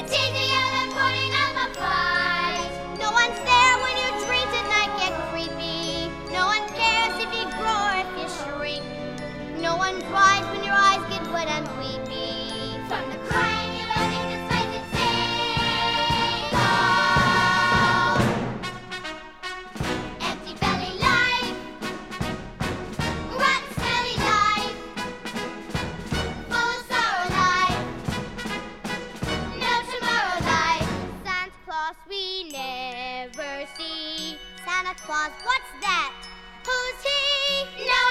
It's easy Santa Claus, what's that? Who's he? No